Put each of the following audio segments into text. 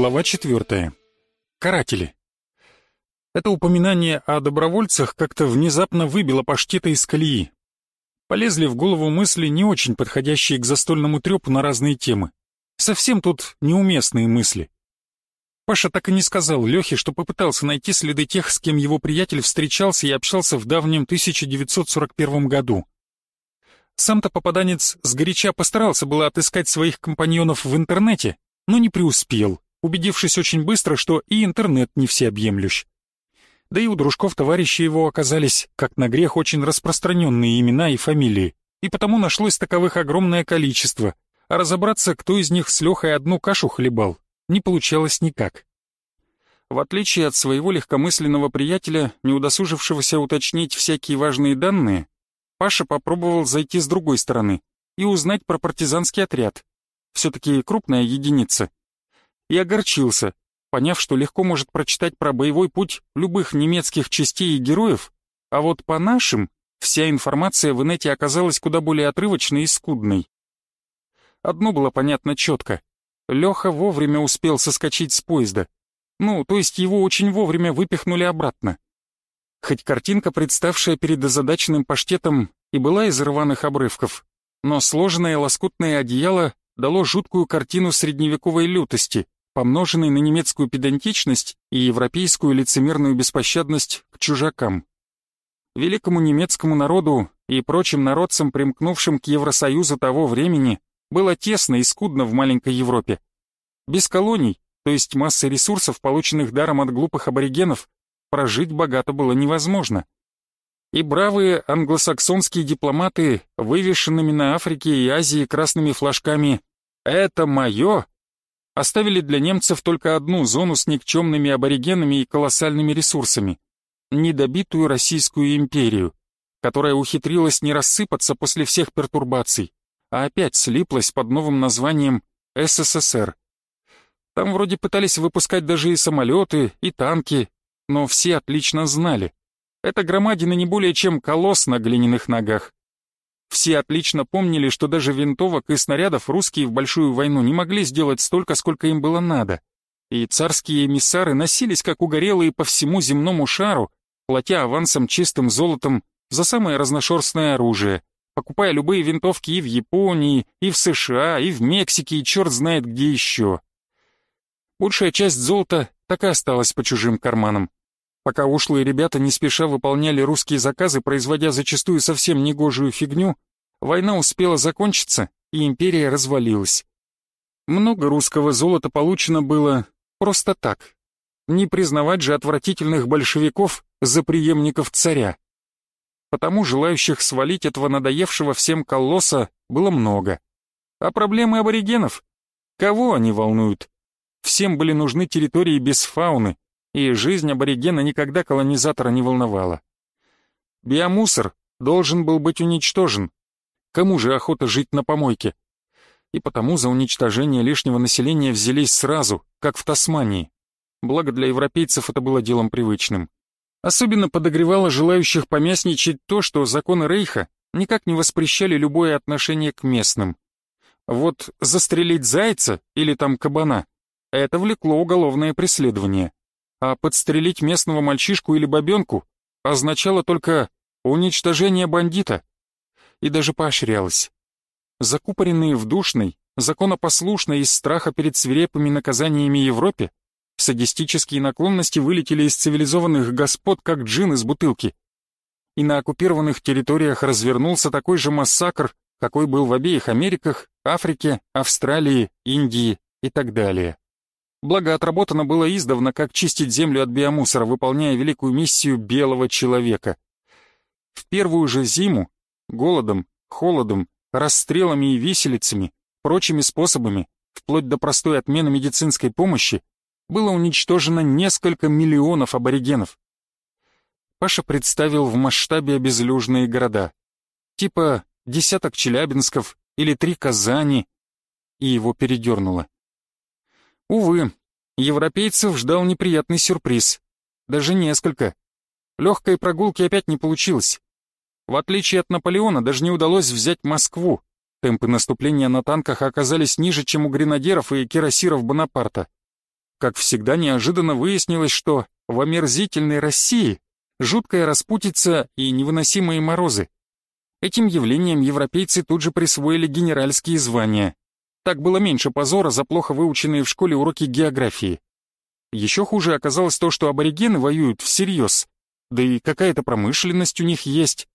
Глава 4. Каратели. Это упоминание о добровольцах как-то внезапно выбило паштета из колеи. Полезли в голову мысли, не очень подходящие к застольному трепу на разные темы. Совсем тут неуместные мысли. Паша так и не сказал Лехе, что попытался найти следы тех, с кем его приятель встречался и общался в давнем 1941 году. Сам-то попаданец сгоряча постарался было отыскать своих компаньонов в интернете, но не преуспел, убедившись очень быстро, что и интернет не всеобъемлющ. Да и у дружков товарищи его оказались, как на грех, очень распространенные имена и фамилии, и потому нашлось таковых огромное количество, а разобраться, кто из них с Лехой одну кашу хлебал, не получалось никак. В отличие от своего легкомысленного приятеля, не удосужившегося уточнить всякие важные данные, Паша попробовал зайти с другой стороны и узнать про партизанский отряд. Все-таки крупная единица. И огорчился, поняв, что легко может прочитать про боевой путь любых немецких частей и героев, а вот по нашим вся информация в инете оказалась куда более отрывочной и скудной. Одно было понятно четко. Леха вовремя успел соскочить с поезда. Ну, то есть его очень вовремя выпихнули обратно. Хоть картинка, представшая перед озадаченным паштетом, и была из рваных обрывков, но сложенное лоскутное одеяло дало жуткую картину средневековой лютости, помноженной на немецкую педантичность и европейскую лицемерную беспощадность к чужакам. Великому немецкому народу и прочим народцам, примкнувшим к Евросоюзу того времени, было тесно и скудно в маленькой Европе. Без колоний, то есть массы ресурсов, полученных даром от глупых аборигенов, прожить богато было невозможно. И бравые англосаксонские дипломаты, вывешенными на Африке и Азии красными флажками «Это мое!» Оставили для немцев только одну зону с никчемными аборигенами и колоссальными ресурсами — недобитую Российскую империю, которая ухитрилась не рассыпаться после всех пертурбаций, а опять слиплась под новым названием СССР. Там вроде пытались выпускать даже и самолеты, и танки, но все отлично знали. Это громадина не более чем колосс на глиняных ногах. Все отлично помнили, что даже винтовок и снарядов русские в большую войну не могли сделать столько, сколько им было надо. И царские эмиссары носились как угорелые по всему земному шару, платя авансом чистым золотом за самое разношерстное оружие, покупая любые винтовки и в Японии, и в США, и в Мексике, и черт знает где еще. Большая часть золота так и осталась по чужим карманам. Пока ушлые ребята не спеша выполняли русские заказы, производя зачастую совсем негожую фигню, война успела закончиться, и империя развалилась. Много русского золота получено было просто так. Не признавать же отвратительных большевиков за преемников царя. Потому желающих свалить этого надоевшего всем колосса было много. А проблемы аборигенов? Кого они волнуют? Всем были нужны территории без фауны, и жизнь аборигена никогда колонизатора не волновала. Биомусор должен был быть уничтожен. Кому же охота жить на помойке? И потому за уничтожение лишнего населения взялись сразу, как в Тасмании. Благо для европейцев это было делом привычным. Особенно подогревало желающих помясничать то, что законы Рейха никак не воспрещали любое отношение к местным. Вот застрелить зайца или там кабана — это влекло уголовное преследование а подстрелить местного мальчишку или бабенку означало только уничтожение бандита и даже поощрялось. Закупоренные в душной, законопослушной из страха перед свирепыми наказаниями Европе, садистические наклонности вылетели из цивилизованных господ, как джин из бутылки. И на оккупированных территориях развернулся такой же массакр, какой был в обеих Америках, Африке, Австралии, Индии и так далее. Благо отработано было издавна, как чистить землю от биомусора, выполняя великую миссию белого человека. В первую же зиму голодом, холодом, расстрелами и виселицами, прочими способами, вплоть до простой отмены медицинской помощи, было уничтожено несколько миллионов аборигенов. Паша представил в масштабе обезлюжные города, типа десяток Челябинсков или три Казани, и его передернуло. Увы, европейцев ждал неприятный сюрприз. Даже несколько. Легкой прогулки опять не получилось. В отличие от Наполеона, даже не удалось взять Москву. Темпы наступления на танках оказались ниже, чем у гренадеров и кирасиров Бонапарта. как всегда неожиданно выяснилось, что в омерзительной России жуткая распутица и невыносимые морозы. Этим явлением европейцы тут же присвоили генеральские звания. Так было меньше позора за плохо выученные в школе уроки географии. Еще хуже оказалось то, что аборигены воюют всерьез, да и какая-то промышленность у них есть.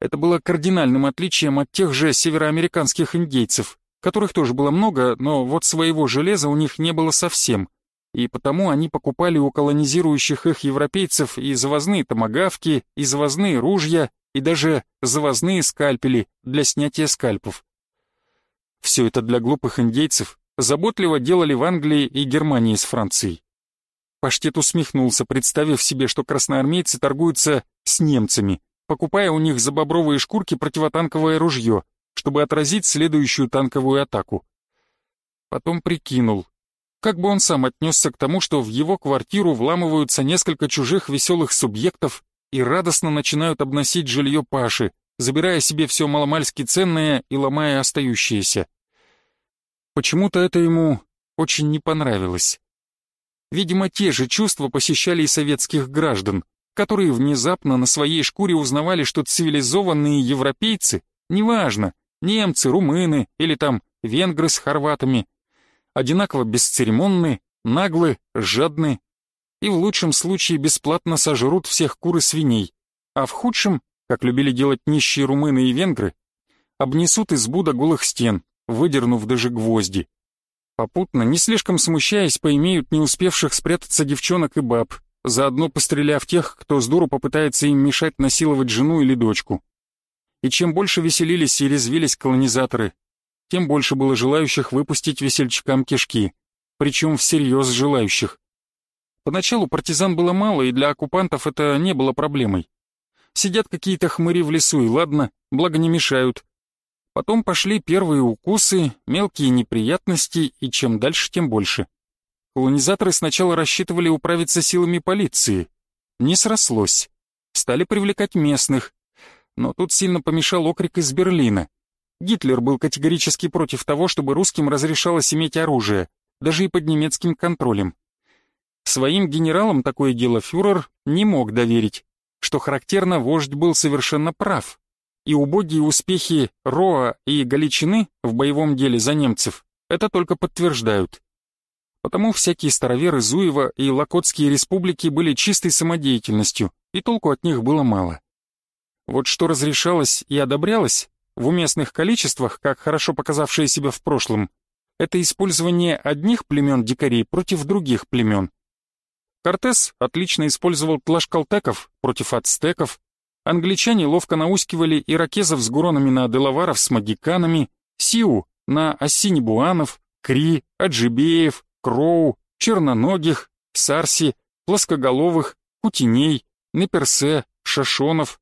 Это было кардинальным отличием от тех же североамериканских индейцев, которых тоже было много, но вот своего железа у них не было совсем, и потому они покупали у колонизирующих их европейцев и завозные томагавки, и завозные ружья, и даже завозные скальпели для снятия скальпов. Все это для глупых индейцев заботливо делали в Англии и Германии с Францией. Паштет усмехнулся, представив себе, что красноармейцы торгуются с немцами, покупая у них за бобровые шкурки противотанковое ружье, чтобы отразить следующую танковую атаку. Потом прикинул, как бы он сам отнесся к тому, что в его квартиру вламываются несколько чужих веселых субъектов и радостно начинают обносить жилье Паши, забирая себе все маломальски ценное и ломая остающееся. Почему-то это ему очень не понравилось. Видимо, те же чувства посещали и советских граждан, которые внезапно на своей шкуре узнавали, что цивилизованные европейцы, неважно, немцы, румыны или там венгры с хорватами, одинаково бесцеремонны, наглы, жадны и в лучшем случае бесплатно сожрут всех кур и свиней, а в худшем, как любили делать нищие румыны и венгры, обнесут избу до голых стен, выдернув даже гвозди. Попутно, не слишком смущаясь, поимеют не успевших спрятаться девчонок и баб, заодно постреляв тех, кто с дуру попытается им мешать насиловать жену или дочку. И чем больше веселились и резвились колонизаторы, тем больше было желающих выпустить весельчакам кишки, причем всерьез желающих. Поначалу партизан было мало, и для оккупантов это не было проблемой. Сидят какие-то хмыри в лесу, и ладно, благо не мешают, Потом пошли первые укусы, мелкие неприятности, и чем дальше, тем больше. Колонизаторы сначала рассчитывали управиться силами полиции. Не срослось. Стали привлекать местных. Но тут сильно помешал окрик из Берлина. Гитлер был категорически против того, чтобы русским разрешалось иметь оружие, даже и под немецким контролем. Своим генералам такое дело фюрер не мог доверить. Что характерно, вождь был совершенно прав и убогие успехи Роа и Галичины в боевом деле за немцев это только подтверждают. Потому всякие староверы Зуева и Локотские республики были чистой самодеятельностью, и толку от них было мало. Вот что разрешалось и одобрялось в уместных количествах, как хорошо показавшее себя в прошлом, это использование одних племен дикарей против других племен. Кортес отлично использовал тлашкалтеков против ацтеков, Англичане ловко наускивали иракезов с гуронами на делаваров с магиканами, сиу на осинибуанов, кри, аджибеев, кроу, черноногих, сарси, плоскоголовых, кутеней, неперсе, шашонов.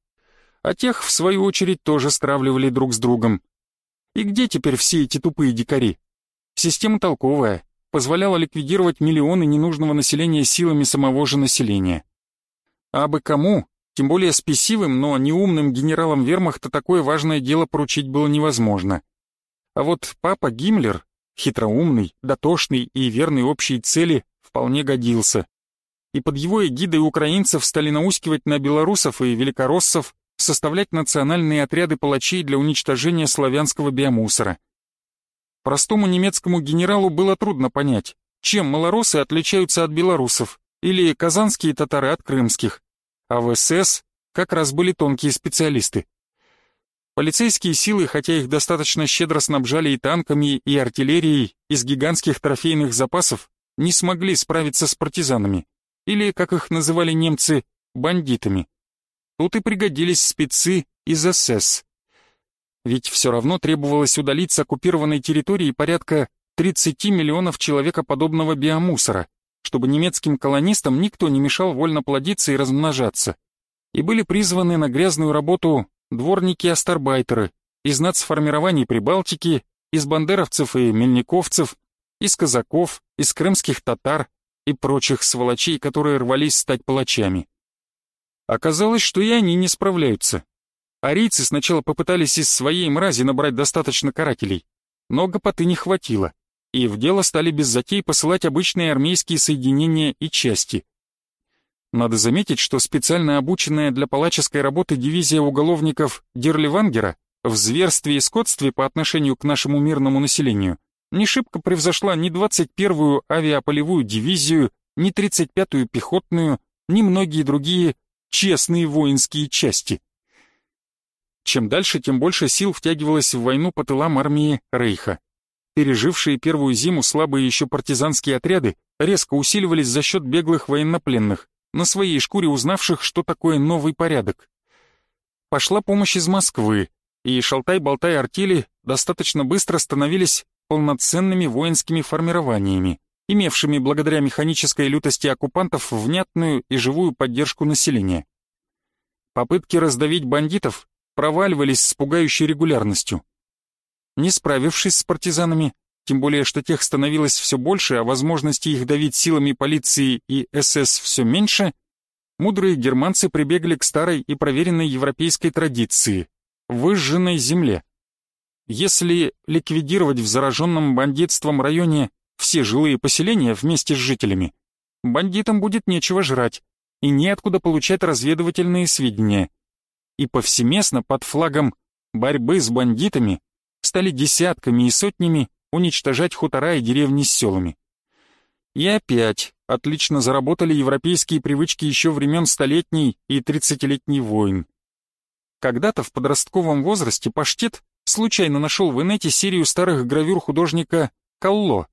А тех, в свою очередь, тоже стравливали друг с другом. И где теперь все эти тупые дикари? Система толковая, позволяла ликвидировать миллионы ненужного населения силами самого же населения. А бы кому тем более спесивым, но неумным генералам вермахта такое важное дело поручить было невозможно. А вот папа Гиммлер, хитроумный, дотошный и верный общей цели, вполне годился. И под его эгидой украинцев стали наускивать на белорусов и великороссов, составлять национальные отряды палачей для уничтожения славянского биомусора. Простому немецкому генералу было трудно понять, чем малоросы отличаются от белорусов, или казанские татары от крымских а в СС как раз были тонкие специалисты. Полицейские силы, хотя их достаточно щедро снабжали и танками, и артиллерией из гигантских трофейных запасов, не смогли справиться с партизанами, или, как их называли немцы, бандитами. Тут и пригодились спецы из СС. Ведь все равно требовалось удалить с оккупированной территории порядка 30 миллионов человекоподобного биомусора, чтобы немецким колонистам никто не мешал вольно плодиться и размножаться. И были призваны на грязную работу дворники-астарбайтеры из нацформирований Прибалтики, из бандеровцев и мельниковцев, из казаков, из крымских татар и прочих сволочей, которые рвались стать палачами. Оказалось, что и они не справляются. Арийцы сначала попытались из своей мрази набрать достаточно карателей, но гопоты не хватило и в дело стали без затей посылать обычные армейские соединения и части. Надо заметить, что специально обученная для палаческой работы дивизия уголовников Дерливангера в зверстве и скотстве по отношению к нашему мирному населению не шибко превзошла ни 21-ю авиаполевую дивизию, ни 35-ю пехотную, ни многие другие честные воинские части. Чем дальше, тем больше сил втягивалось в войну по тылам армии Рейха. Пережившие первую зиму слабые еще партизанские отряды резко усиливались за счет беглых военнопленных, на своей шкуре узнавших, что такое новый порядок. Пошла помощь из Москвы, и шалтай-болтай артели достаточно быстро становились полноценными воинскими формированиями, имевшими благодаря механической лютости оккупантов внятную и живую поддержку населения. Попытки раздавить бандитов проваливались с пугающей регулярностью. Не справившись с партизанами, тем более что тех становилось все больше, а возможности их давить силами полиции и СС все меньше, мудрые германцы прибегли к старой и проверенной европейской традиции — выжженной земле. Если ликвидировать в зараженном бандитством районе все жилые поселения вместе с жителями, бандитам будет нечего жрать и неоткуда получать разведывательные сведения. И повсеместно под флагом борьбы с бандитами стали десятками и сотнями уничтожать хутора и деревни с селами. И опять отлично заработали европейские привычки еще времен Столетней и Тридцатилетней войн. Когда-то в подростковом возрасте Паштет случайно нашел в инете серию старых гравюр художника Калло.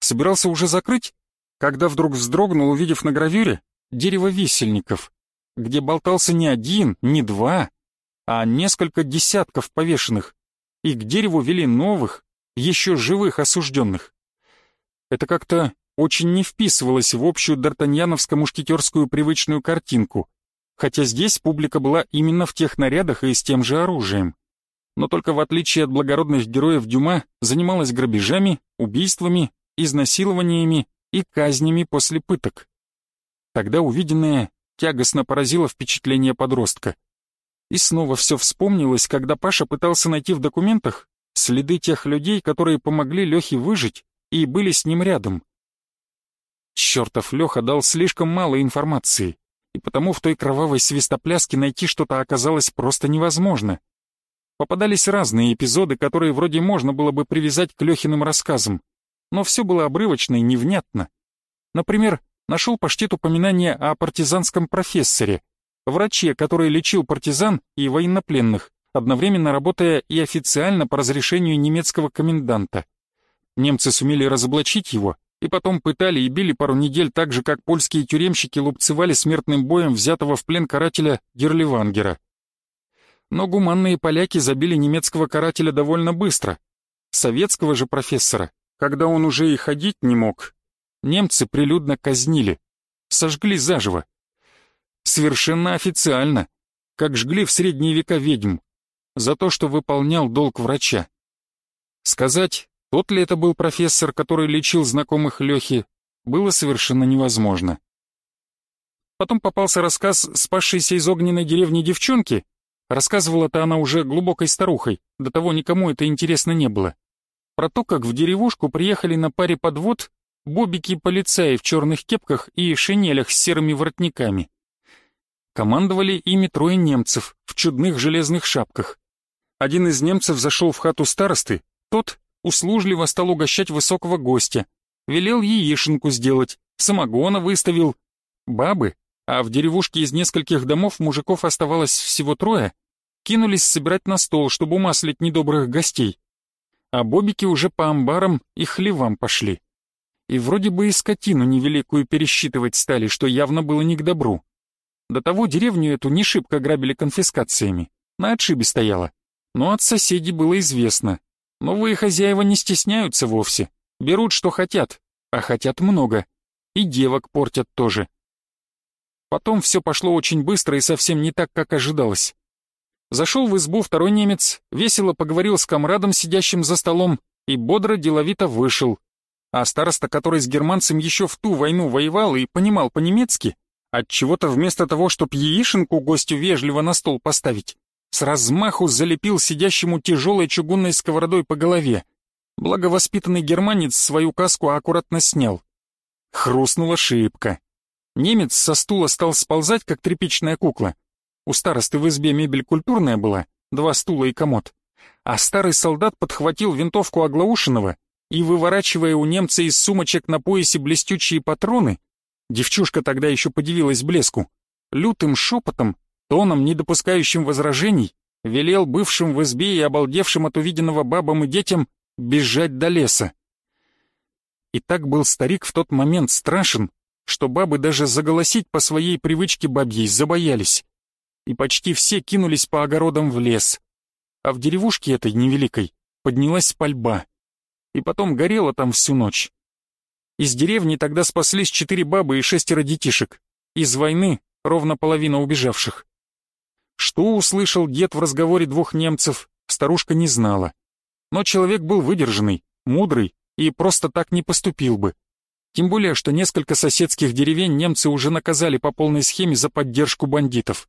Собирался уже закрыть, когда вдруг вздрогнул, увидев на гравюре дерево висельников, где болтался не один, не два, а несколько десятков повешенных, и к дереву вели новых, еще живых осужденных. Это как-то очень не вписывалось в общую д'Артаньяновско-мушкетерскую привычную картинку, хотя здесь публика была именно в тех нарядах и с тем же оружием. Но только в отличие от благородных героев Дюма, занималась грабежами, убийствами, изнасилованиями и казнями после пыток. Тогда увиденное тягостно поразило впечатление подростка. И снова все вспомнилось, когда Паша пытался найти в документах следы тех людей, которые помогли Лехе выжить и были с ним рядом. Чертов Леха дал слишком мало информации, и потому в той кровавой свистопляске найти что-то оказалось просто невозможно. Попадались разные эпизоды, которые вроде можно было бы привязать к Лехиным рассказам, но все было обрывочно и невнятно. Например, нашел паштет упоминание о партизанском профессоре, враче, который лечил партизан и военнопленных, одновременно работая и официально по разрешению немецкого коменданта. Немцы сумели разоблачить его и потом пытали и били пару недель так же, как польские тюремщики лупцевали смертным боем взятого в плен карателя Герливангера. Но гуманные поляки забили немецкого карателя довольно быстро. Советского же профессора, когда он уже и ходить не мог, немцы прилюдно казнили, сожгли заживо. Совершенно официально, как жгли в средние века ведьм за то, что выполнял долг врача. Сказать, тот ли это был профессор, который лечил знакомых Лехи, было совершенно невозможно. Потом попался рассказ спасшейся из огненной деревни девчонки. Рассказывала-то она уже глубокой старухой, до того никому это интересно не было. Про то, как в деревушку приехали на паре подвод бобики-полицаи в черных кепках и шинелях с серыми воротниками. Командовали ими трое немцев в чудных железных шапках. Один из немцев зашел в хату старосты, тот услужливо стал угощать высокого гостя, велел яишенку сделать, самогона выставил. Бабы, а в деревушке из нескольких домов мужиков оставалось всего трое, кинулись собирать на стол, чтобы умаслить недобрых гостей. А бобики уже по амбарам и хлевам пошли. И вроде бы и скотину невеликую пересчитывать стали, что явно было не к добру. До того деревню эту не шибко грабили конфискациями, на отшибе стояла. Но от соседей было известно. Новые хозяева не стесняются вовсе. Берут, что хотят, а хотят много. И девок портят тоже. Потом все пошло очень быстро и совсем не так, как ожидалось. Зашел в избу второй немец, весело поговорил с комрадом, сидящим за столом, и бодро деловито вышел. А староста, который с германцем еще в ту войну воевал и понимал по-немецки, отчего-то вместо того, чтоб яишенку гостю вежливо на стол поставить, с размаху залепил сидящему тяжелой чугунной сковородой по голове. Благовоспитанный германец свою каску аккуратно снял. Хрустнула шибко. Немец со стула стал сползать, как тряпичная кукла. У старосты в избе мебель культурная была, два стула и комод. А старый солдат подхватил винтовку Оглаушинова и, выворачивая у немца из сумочек на поясе блестючие патроны, девчушка тогда еще подивилась блеску, лютым шепотом, тоном, не допускающим возражений, велел бывшим в избе и обалдевшим от увиденного бабам и детям бежать до леса. И так был старик в тот момент страшен, что бабы даже заголосить по своей привычке бабьей забоялись. И почти все кинулись по огородам в лес. А в деревушке этой невеликой поднялась пальба. И потом горело там всю ночь. Из деревни тогда спаслись четыре бабы и шестеро детишек. Из войны ровно половина убежавших. Что услышал дед в разговоре двух немцев, старушка не знала. Но человек был выдержанный, мудрый и просто так не поступил бы. Тем более, что несколько соседских деревень немцы уже наказали по полной схеме за поддержку бандитов.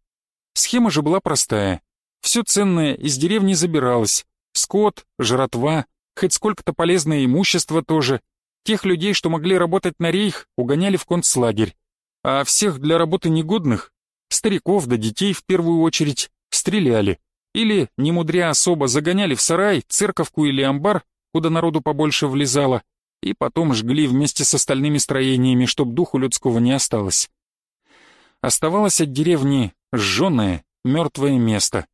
Схема же была простая. Все ценное из деревни забиралось. Скот, жратва, хоть сколько-то полезное имущество тоже. Тех людей, что могли работать на рейх, угоняли в концлагерь. А всех для работы негодных, стариков да детей в первую очередь, стреляли. Или, не мудря особо, загоняли в сарай, церковку или амбар, куда народу побольше влезало, и потом жгли вместе с остальными строениями, чтоб духу людского не осталось. Оставалось от деревни сжженное, мертвое место.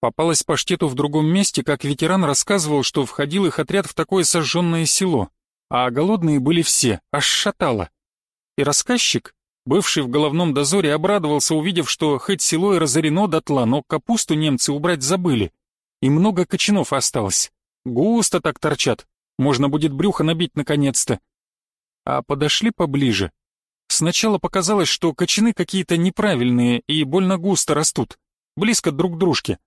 Попалось паштету в другом месте, как ветеран рассказывал, что входил их отряд в такое сожженное село, а голодные были все, аж шатало. И рассказчик, бывший в головном дозоре, обрадовался, увидев, что хоть село и разорено дотла, но капусту немцы убрать забыли, и много кочанов осталось. Густо так торчат, можно будет брюхо набить наконец-то. А подошли поближе. Сначала показалось, что кочаны какие-то неправильные и больно густо растут, близко друг к дружке.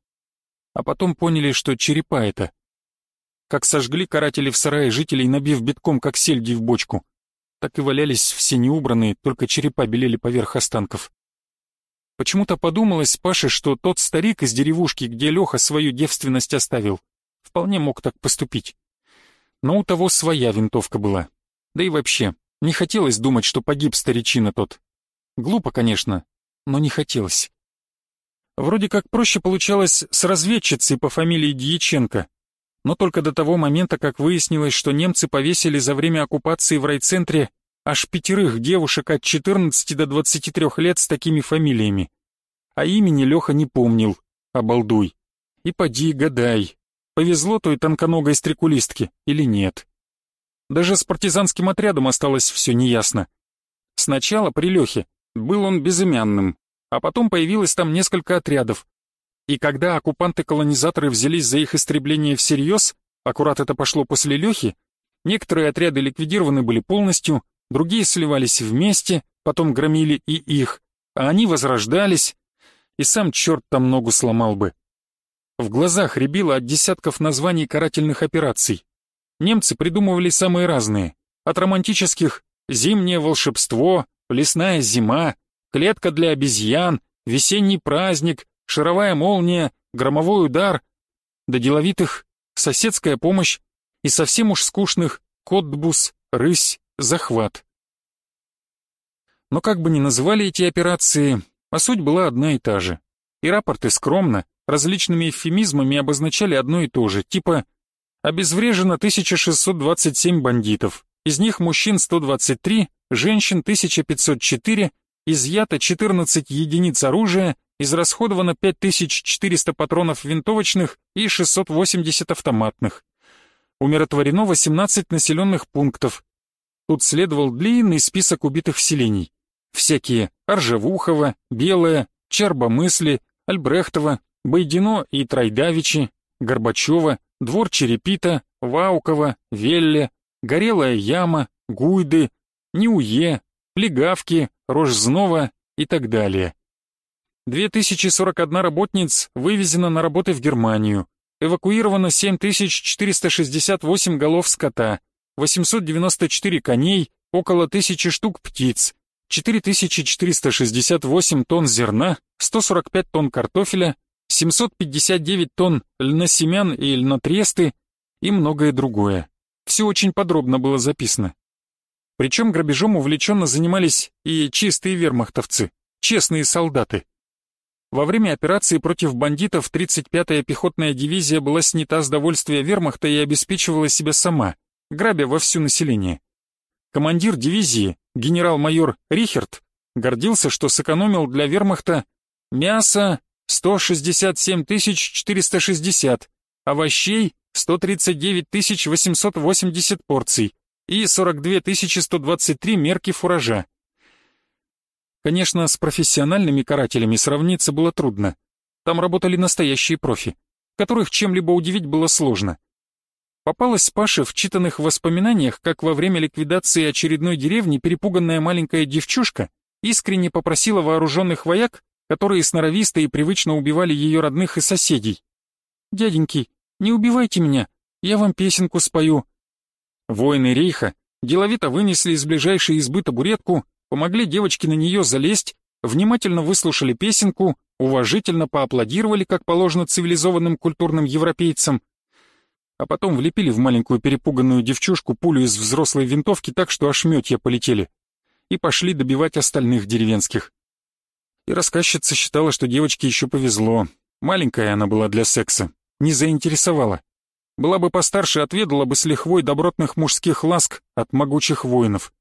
А потом поняли, что черепа это. Как сожгли каратели в сарае жителей, набив битком, как сельди в бочку. Так и валялись все неубранные, только черепа белели поверх останков. Почему-то подумалось Паше, что тот старик из деревушки, где Леха свою девственность оставил, вполне мог так поступить. Но у того своя винтовка была. Да и вообще, не хотелось думать, что погиб старичина тот. Глупо, конечно, но не хотелось. Вроде как проще получалось с разведчицей по фамилии Дьяченко, но только до того момента, как выяснилось, что немцы повесили за время оккупации в райцентре аж пятерых девушек от 14 до 23 лет с такими фамилиями. А имени Леха не помнил, обалдуй. И поди гадай, повезло той тонконогой стрекулистке или нет. Даже с партизанским отрядом осталось все неясно. Сначала при Лехе был он безымянным, а потом появилось там несколько отрядов. И когда оккупанты-колонизаторы взялись за их истребление всерьез, аккурат это пошло после Лехи, некоторые отряды ликвидированы были полностью, другие сливались вместе, потом громили и их, а они возрождались, и сам черт там ногу сломал бы. В глазах рябило от десятков названий карательных операций. Немцы придумывали самые разные, от романтических «Зимнее волшебство», «Лесная зима», «Клетка для обезьян», «Весенний праздник», «Шаровая молния», «Громовой удар», до деловитых «Соседская помощь» и совсем уж скучных «Котбус», «Рысь», «Захват». Но как бы ни называли эти операции, а суть была одна и та же. И рапорты скромно, различными эвфемизмами обозначали одно и то же, типа «Обезврежено 1627 бандитов, из них мужчин 123, женщин 1504, изъято 14 единиц оружия, израсходовано 5400 патронов винтовочных и 680 автоматных. Умиротворено 18 населенных пунктов. Тут следовал длинный список убитых селений. Всякие Аржевухово, Белое, Чарбомысли, Альбрехтово, Байдино и Трайдавичи, Горбачева, Двор Черепита, Ваукова, Велле, Горелая Яма, Гуйды, Неуе, Плегавки, Рожзнова и так далее. 2041 работниц вывезено на работы в Германию, эвакуировано 7468 голов скота, 894 коней, около тысячи штук птиц, 4468 тонн зерна, 145 тонн картофеля, 759 тонн льносемян и льнотресты и многое другое. Все очень подробно было записано. Причем грабежом увлеченно занимались и чистые вермахтовцы, честные солдаты. Во время операции против бандитов 35-я пехотная дивизия была снята с довольствия вермахта и обеспечивала себя сама, грабя во всю население. Командир дивизии, генерал-майор Рихерт, гордился, что сэкономил для вермахта мясо 167 460, овощей 139 880 порций и 42 123 мерки фуража. Конечно, с профессиональными карателями сравниться было трудно. Там работали настоящие профи, которых чем-либо удивить было сложно. Попалась Паше в читанных воспоминаниях, как во время ликвидации очередной деревни перепуганная маленькая девчушка искренне попросила вооруженных вояк, которые сноровисто и привычно убивали ее родных и соседей. «Дяденьки, не убивайте меня, я вам песенку спою». Воины рейха деловито вынесли из ближайшей избы табуретку, помогли девочке на нее залезть, внимательно выслушали песенку, уважительно поаплодировали, как положено цивилизованным культурным европейцам, а потом влепили в маленькую перепуганную девчушку пулю из взрослой винтовки так, что ошметья полетели, и пошли добивать остальных деревенских. И рассказчица считала, что девочке еще повезло. Маленькая она была для секса, не заинтересовала. Была бы постарше, отведала бы с лихвой добротных мужских ласк от могучих воинов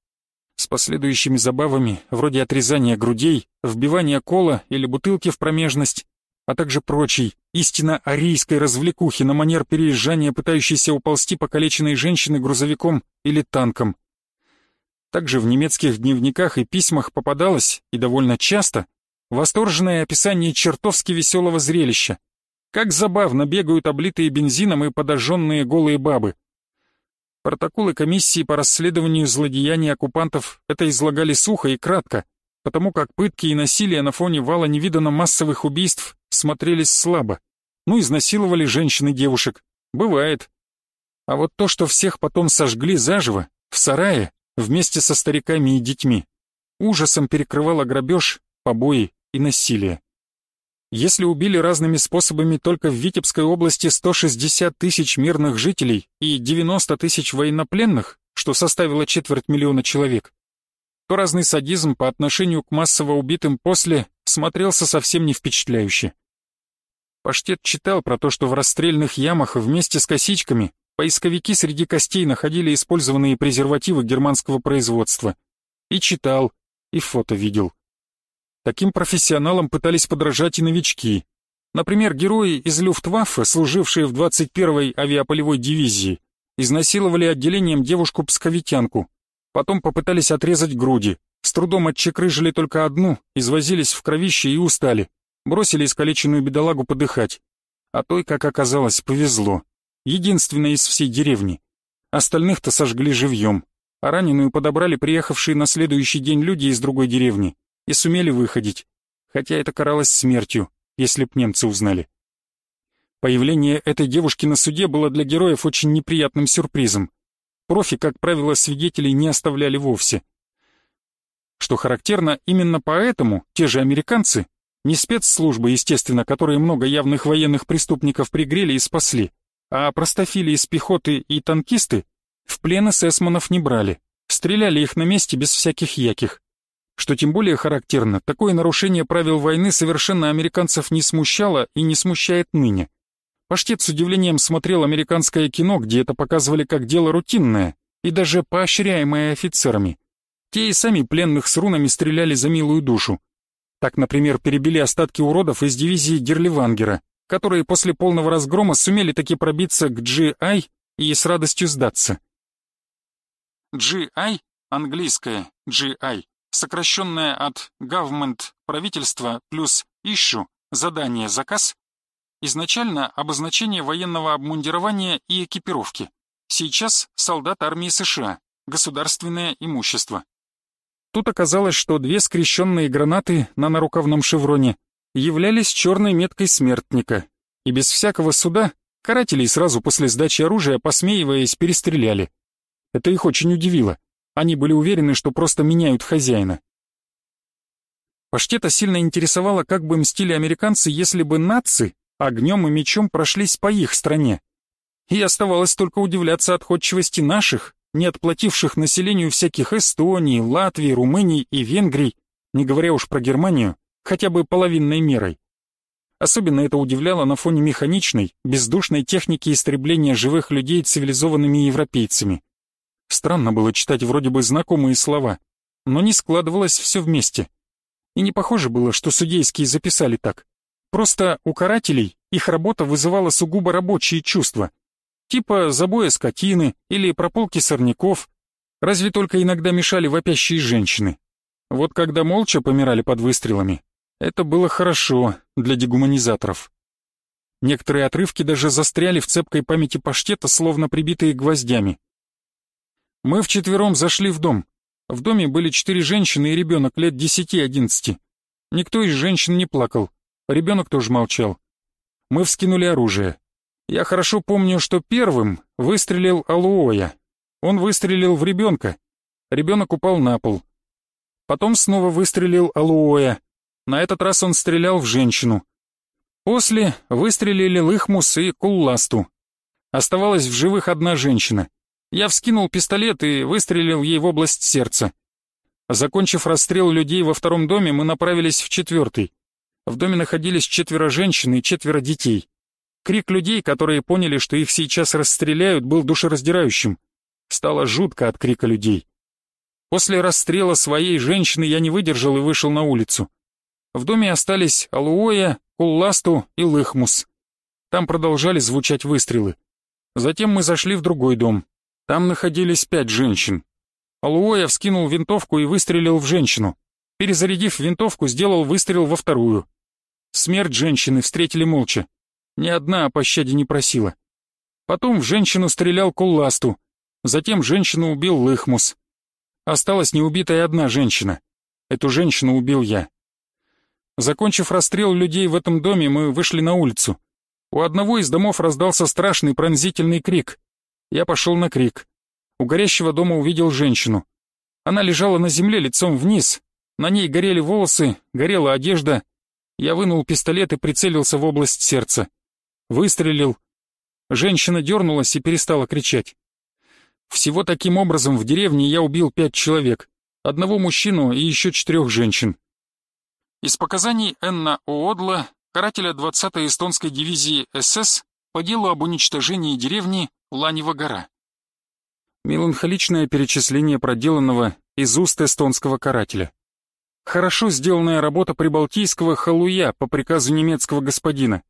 с последующими забавами, вроде отрезания грудей, вбивания кола или бутылки в промежность, а также прочей, истинно арийской развлекухи на манер переезжания пытающейся уползти покалеченной женщины грузовиком или танком. Также в немецких дневниках и письмах попадалось, и довольно часто, восторженное описание чертовски веселого зрелища. Как забавно бегают облитые бензином и подожженные голые бабы. Протоколы комиссии по расследованию злодеяний оккупантов это излагали сухо и кратко, потому как пытки и насилие на фоне вала невиданно массовых убийств смотрелись слабо. Ну, изнасиловали женщин и девушек. Бывает. А вот то, что всех потом сожгли заживо, в сарае, вместе со стариками и детьми, ужасом перекрывало грабеж, побои и насилие. Если убили разными способами только в Витебской области 160 тысяч мирных жителей и 90 тысяч военнопленных, что составило четверть миллиона человек, то разный садизм по отношению к массово убитым после смотрелся совсем не впечатляюще. Паштет читал про то, что в расстрельных ямах вместе с косичками поисковики среди костей находили использованные презервативы германского производства. И читал, и фото видел. Таким профессионалам пытались подражать и новички. Например, герои из Люфтваффе, служившие в 21-й авиаполевой дивизии, изнасиловали отделением девушку-псковитянку. Потом попытались отрезать груди, с трудом отчекрыжили только одну, извозились в кровище и устали. Бросили искалеченную бедолагу подыхать. А той, как оказалось, повезло. Единственная из всей деревни. Остальных-то сожгли живьем, а раненую подобрали приехавшие на следующий день люди из другой деревни и сумели выходить, хотя это каралось смертью, если б немцы узнали. Появление этой девушки на суде было для героев очень неприятным сюрпризом. Профи, как правило, свидетелей не оставляли вовсе. Что характерно, именно поэтому те же американцы, не спецслужбы, естественно, которые много явных военных преступников пригрели и спасли, а простофили из пехоты и танкисты, в плен эсэсманов не брали, стреляли их на месте без всяких яких. Что тем более характерно, такое нарушение правил войны совершенно американцев не смущало и не смущает ныне. Паштет с удивлением смотрел американское кино, где это показывали как дело рутинное и даже поощряемое офицерами. Те и сами пленных с рунами стреляли за милую душу. Так, например, перебили остатки уродов из дивизии Герливангера, которые после полного разгрома сумели таки пробиться к GI и с радостью сдаться. GI, английское GI, сокращенное от Government – правительство плюс Issue – задание, заказ, изначально обозначение военного обмундирования и экипировки. Сейчас солдат армии США, государственное имущество. Тут оказалось, что две скрещенные гранаты на нарукавном шевроне являлись черной меткой смертника, и без всякого суда карателей сразу после сдачи оружия, посмеиваясь, перестреляли. Это их очень удивило. Они были уверены, что просто меняют хозяина. Паштета сильно интересовало, как бы мстили американцы, если бы нации огнем и мечом прошлись по их стране. И оставалось только удивляться отходчивости наших, не отплативших населению всяких Эстонии, Латвии, Румынии и Венгрии, не говоря уж про Германию, хотя бы половинной мерой. Особенно это удивляло на фоне механичной, бездушной техники истребления живых людей цивилизованными европейцами. Странно было читать вроде бы знакомые слова, но не складывалось все вместе. И не похоже было, что судейские записали так. Просто у карателей их работа вызывала сугубо рабочие чувства. Типа забоя скотины или прополки сорняков. Разве только иногда мешали вопящие женщины. Вот когда молча помирали под выстрелами, это было хорошо для дегуманизаторов. Некоторые отрывки даже застряли в цепкой памяти паштета, словно прибитые гвоздями. Мы вчетвером зашли в дом. В доме были четыре женщины и ребенок лет десяти-одиннадцати. Никто из женщин не плакал. Ребенок тоже молчал. Мы вскинули оружие. Я хорошо помню, что первым выстрелил Алуоя. Он выстрелил в ребенка. Ребенок упал на пол. Потом снова выстрелил Алуоя. На этот раз он стрелял в женщину. После выстрелили Лыхмус и Кулласту. Оставалась в живых одна женщина. Я вскинул пистолет и выстрелил ей в область сердца. Закончив расстрел людей во втором доме, мы направились в четвертый. В доме находились четверо женщин и четверо детей. Крик людей, которые поняли, что их сейчас расстреляют, был душераздирающим. Стало жутко от крика людей. После расстрела своей женщины я не выдержал и вышел на улицу. В доме остались Алуоя, Кулласту и Лыхмус. Там продолжали звучать выстрелы. Затем мы зашли в другой дом. Там находились пять женщин. Алуоя вскинул винтовку и выстрелил в женщину. Перезарядив винтовку, сделал выстрел во вторую. Смерть женщины встретили молча. Ни одна о пощаде не просила. Потом в женщину стрелял Кулласту. Затем женщину убил Лыхмус. Осталась неубитая одна женщина. Эту женщину убил я. Закончив расстрел людей в этом доме, мы вышли на улицу. У одного из домов раздался страшный пронзительный крик. Я пошел на крик. У горящего дома увидел женщину. Она лежала на земле лицом вниз. На ней горели волосы, горела одежда. Я вынул пистолет и прицелился в область сердца. Выстрелил. Женщина дернулась и перестала кричать. Всего таким образом в деревне я убил пять человек. Одного мужчину и еще четырех женщин. Из показаний Энна Оодла, карателя 20-й эстонской дивизии СС, по делу об уничтожении деревни Ланева гора. Меланхоличное перечисление проделанного из уст эстонского карателя. Хорошо сделанная работа прибалтийского халуя по приказу немецкого господина.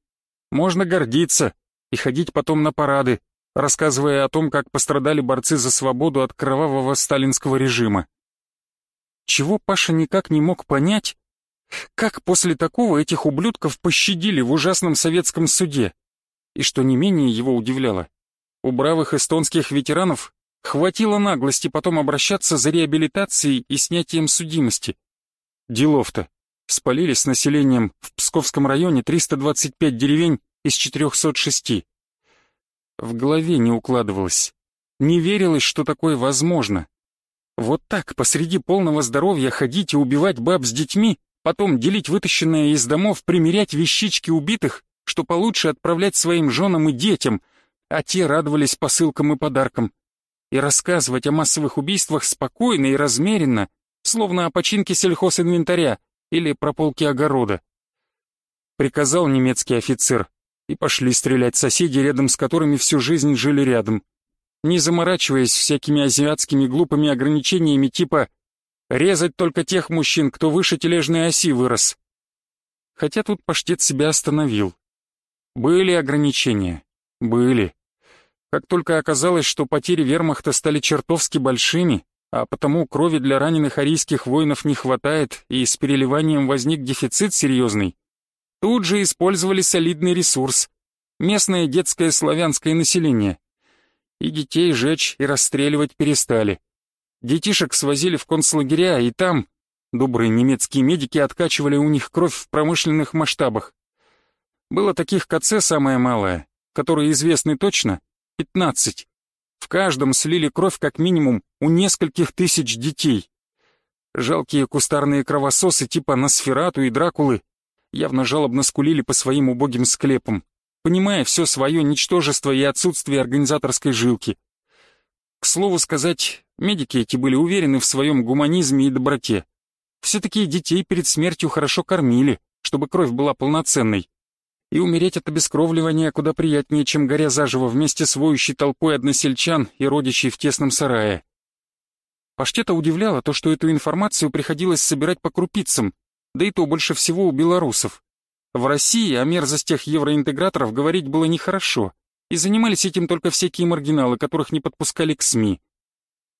Можно гордиться и ходить потом на парады, рассказывая о том, как пострадали борцы за свободу от кровавого сталинского режима. Чего Паша никак не мог понять, как после такого этих ублюдков пощадили в ужасном советском суде, и что не менее его удивляло, у бравых эстонских ветеранов хватило наглости потом обращаться за реабилитацией и снятием судимости. Делов-то. Спалили с населением в Псковском районе 325 деревень из 406. В голове не укладывалось. Не верилось, что такое возможно. Вот так, посреди полного здоровья ходить и убивать баб с детьми, потом делить вытащенное из домов, примерять вещички убитых, что получше отправлять своим женам и детям, а те радовались посылкам и подаркам. И рассказывать о массовых убийствах спокойно и размеренно, словно о починке сельхозинвентаря или прополке огорода. Приказал немецкий офицер, и пошли стрелять соседи, рядом с которыми всю жизнь жили рядом, не заморачиваясь всякими азиатскими глупыми ограничениями типа «резать только тех мужчин, кто выше тележной оси вырос». Хотя тут паштет себя остановил. Были ограничения, были. Как только оказалось, что потери вермахта стали чертовски большими, а потому крови для раненых арийских воинов не хватает и с переливанием возник дефицит серьезный, Тут же использовали солидный ресурс — местное детское славянское население. И детей жечь и расстреливать перестали. Детишек свозили в концлагеря, и там добрые немецкие медики откачивали у них кровь в промышленных масштабах. Было таких КЦ самое малое, которые известны точно, 15. В каждом слили кровь как минимум у нескольких тысяч детей. Жалкие кустарные кровососы типа Носферату и Дракулы явно жалобно скулили по своим убогим склепам. понимая все свое ничтожество и отсутствие организаторской жилки. К слову сказать, медики эти были уверены в своем гуманизме и доброте. Все-таки детей перед смертью хорошо кормили, чтобы кровь была полноценной. И умереть от обескровливания куда приятнее, чем горя заживо вместе с воющей толпой односельчан и родичей в тесном сарае. Паштета удивляло то, что эту информацию приходилось собирать по крупицам, да и то больше всего у белорусов. В России о мерзостях евроинтеграторов говорить было нехорошо, и занимались этим только всякие маргиналы, которых не подпускали к СМИ.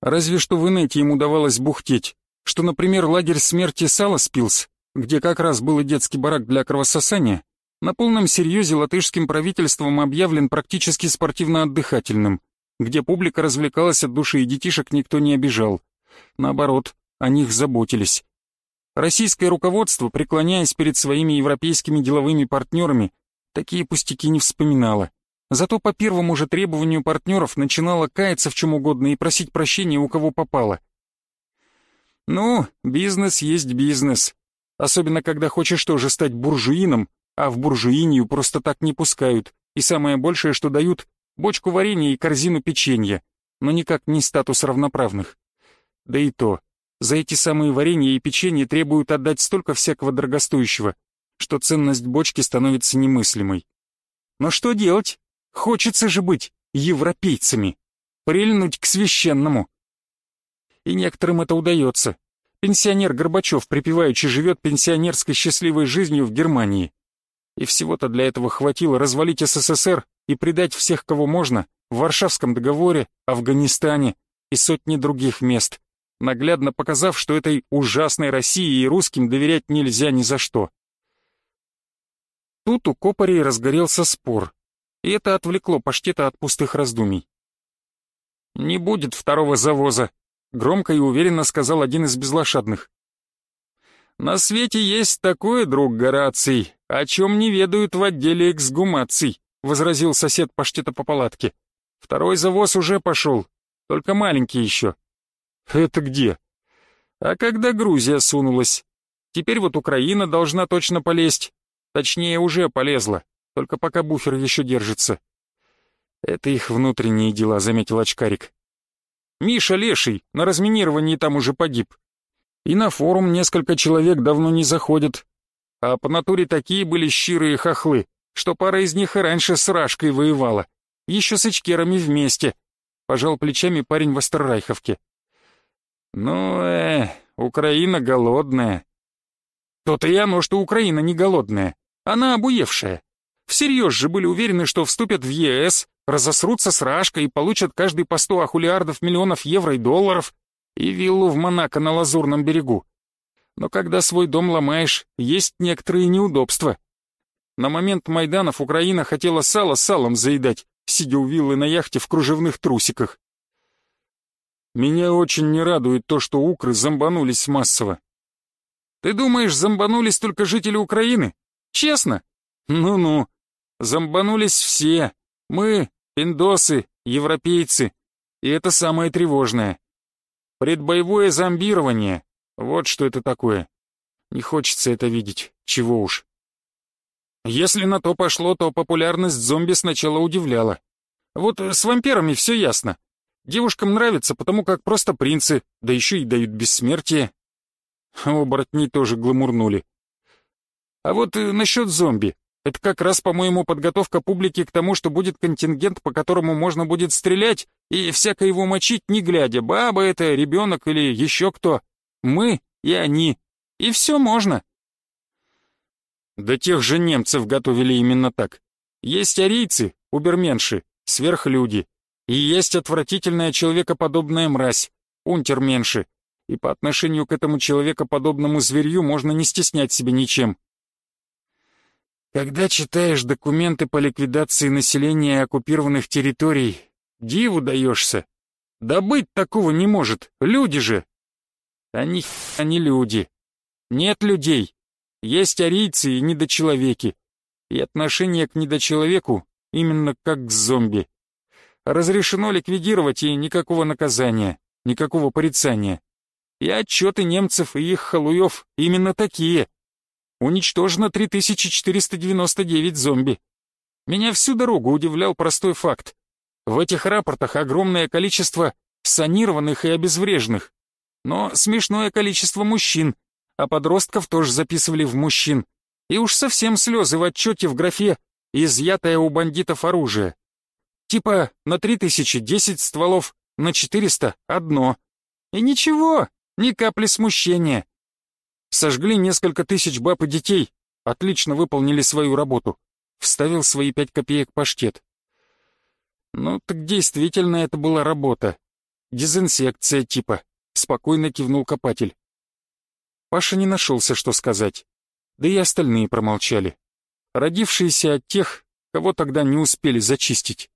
Разве что в инете им удавалось бухтеть, что, например, лагерь смерти Саласпилс, где как раз был и детский барак для кровососания, на полном серьезе латышским правительством объявлен практически спортивно-отдыхательным, где публика развлекалась от души и детишек никто не обижал. Наоборот, о них заботились. Российское руководство, преклоняясь перед своими европейскими деловыми партнерами, такие пустяки не вспоминало. Зато по первому же требованию партнеров начинало каяться в чем угодно и просить прощения у кого попало. Ну, бизнес есть бизнес. Особенно, когда хочешь тоже стать буржуином, а в буржуинию просто так не пускают, и самое большее, что дают, бочку варенья и корзину печенья, но никак не статус равноправных. Да и то, за эти самые варенья и печенье требуют отдать столько всякого дорогостоящего, что ценность бочки становится немыслимой. Но что делать? Хочется же быть европейцами, прильнуть к священному. И некоторым это удается. Пенсионер Горбачев припеваючи живет пенсионерской счастливой жизнью в Германии. И всего-то для этого хватило развалить СССР и предать всех, кого можно, в Варшавском договоре, Афганистане и сотни других мест наглядно показав, что этой ужасной России и русским доверять нельзя ни за что. Тут у Копарей разгорелся спор, и это отвлекло паштета от пустых раздумий. «Не будет второго завоза», — громко и уверенно сказал один из безлошадных. «На свете есть такое, друг Гораций, о чем не ведают в отделе эксгумаций», — возразил сосед паштета по палатке. «Второй завоз уже пошел, только маленький еще. Это где? А когда Грузия сунулась? Теперь вот Украина должна точно полезть. Точнее, уже полезла, только пока буфер еще держится. Это их внутренние дела, заметил очкарик. Миша Леший на разминировании там уже погиб. И на форум несколько человек давно не заходят. А по натуре такие были щирые хохлы, что пара из них и раньше с Рашкой воевала. Еще с ичкерами вместе. Пожал плечами парень в Остеррайховке. «Ну, э, Украина голодная». То-то и оно, что Украина не голодная. Она обуевшая. Всерьез же были уверены, что вступят в ЕС, разосрутся с Рашкой и получат каждый по сто ахулиардов миллионов евро и долларов и виллу в Монако на Лазурном берегу. Но когда свой дом ломаешь, есть некоторые неудобства. На момент Майданов Украина хотела сало салом заедать, сидя у виллы на яхте в кружевных трусиках. Меня очень не радует то, что укры зомбанулись массово. Ты думаешь, зомбанулись только жители Украины? Честно? Ну-ну. Зомбанулись все. Мы, индосы, европейцы. И это самое тревожное. Предбоевое зомбирование. Вот что это такое. Не хочется это видеть. Чего уж. Если на то пошло, то популярность зомби сначала удивляла. Вот с вампирами все ясно. Девушкам нравится, потому как просто принцы, да еще и дают бессмертие. Оборотни тоже гламурнули. А вот э, насчет зомби. Это как раз, по-моему, подготовка публики к тому, что будет контингент, по которому можно будет стрелять и всяко его мочить, не глядя, баба это, ребенок или еще кто. Мы и они. И все можно. Да тех же немцев готовили именно так. Есть арийцы, уберменши, сверхлюди, и есть отвратительная человекоподобная мразь, унтерменши, и по отношению к этому человекоподобному зверью можно не стеснять себя ничем. Когда читаешь документы по ликвидации населения оккупированных территорий, диву даешься. Да быть такого не может, люди же. Они, они люди. Нет людей. Есть арийцы и недочеловеки. И отношение к недочеловеку именно как к зомби разрешено ликвидировать и никакого наказания, никакого порицания. И отчеты немцев и их халуев именно такие. Уничтожено 3499 зомби. Меня всю дорогу удивлял простой факт. В этих рапортах огромное количество санированных и обезвреженных, но смешное количество мужчин, а подростков тоже записывали в мужчин. И уж совсем слезы в отчете в графе «изъятое у бандитов оружие». Типа на 3000 10 стволов, на 400 — одно. И ничего, ни капли смущения. Сожгли несколько тысяч баб и детей, отлично выполнили свою работу. Вставил свои пять копеек паштет. Ну, так действительно это была работа. Дезинсекция типа, спокойно кивнул копатель. Паша не нашелся, что сказать. Да и остальные промолчали. Родившиеся от тех, кого тогда не успели зачистить.